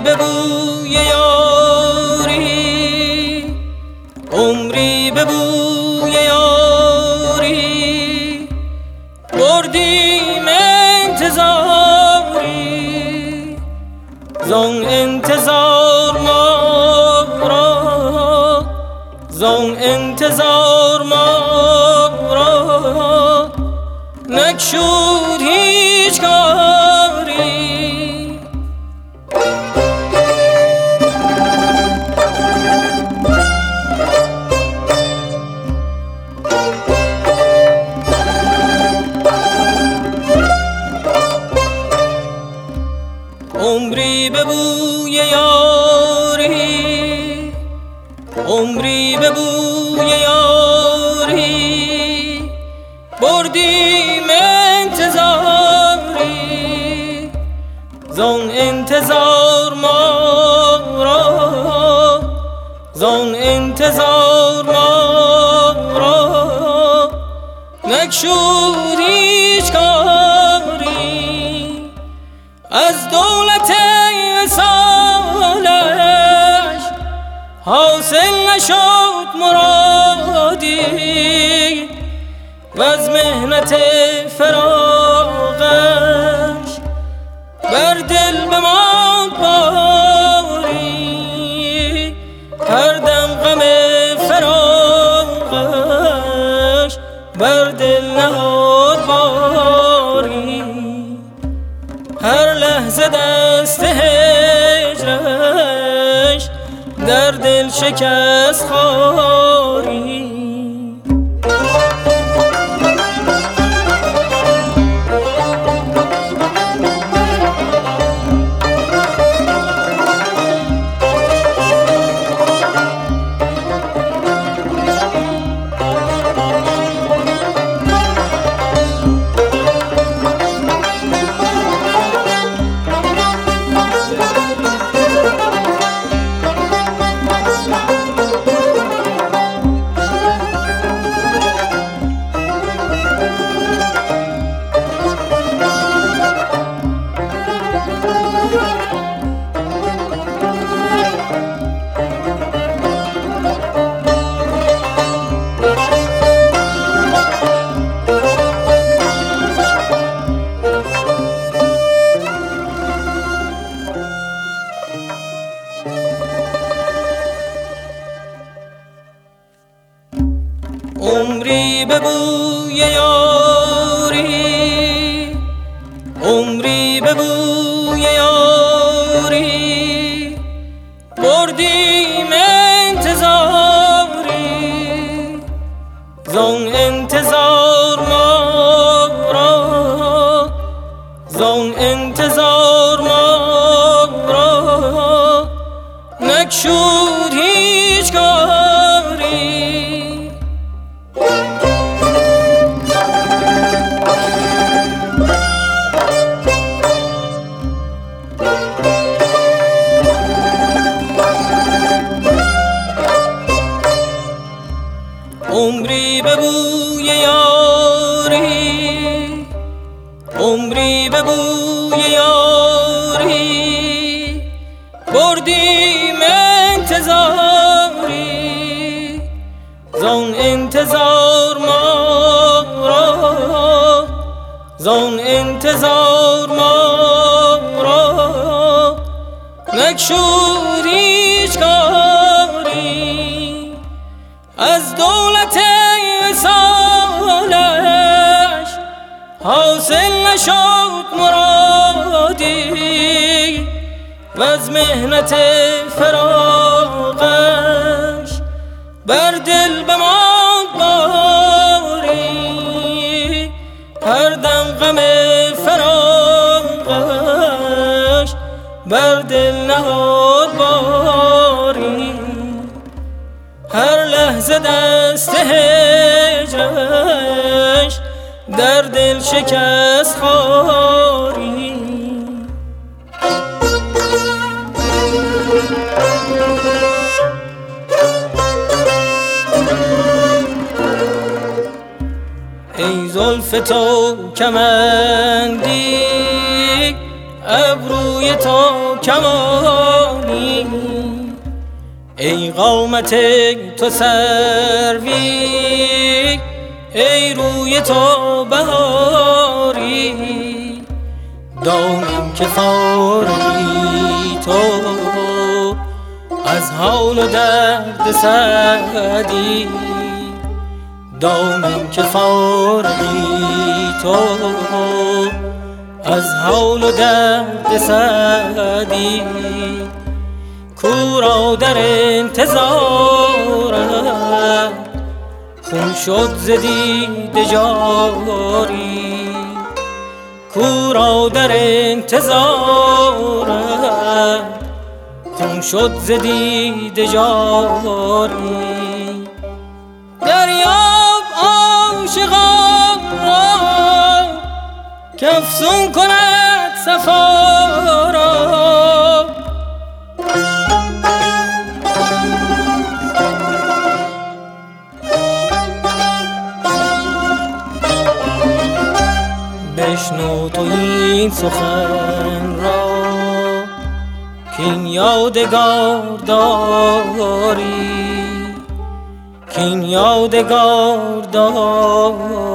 عمری به بوی یاری. عمری به بوی یاری. بردیم انتظاری. زان انتظار ما را. زان انتظار ما را. نکشود به بوی یاری عمری به بوی یاری. بردیم انتظاری زان انتظار ما را زان انتظار ما را. نکشود و از مهنت فراغش بر دل بماند باری هر دم غم فراغش بر دل نهاد باری. هر لحظه دست هجرش در دل شکست خاری عمری به بوی یاری عمری به بوی یاری عمری به بوی یاری عمری به بوی یاری. بردیم انتظاری زان انتظار ما را زان انتظار ما را. نکشود هیچ و از مهنت فراغش بر دل بماند باری. هر دم غم فراغش بر دل نهاد باری. هر لحظه دست هجرش در دل شکست خاری زلف تو کمندی ابروی تو کمالی ای قامت تو سروی ای روی تو بهاری. دانم که فارغی تو از حال و درد سعدی. دانم که فارغی تو. از حال و درد سعدی کورا در انتظارم خون شد ز دید جاری. کورا در انتظارم خون شد ز دید جاری. کفسون کند صفا را. بشنو تو این سخن را کین یادگار داری. کین یادگار داری.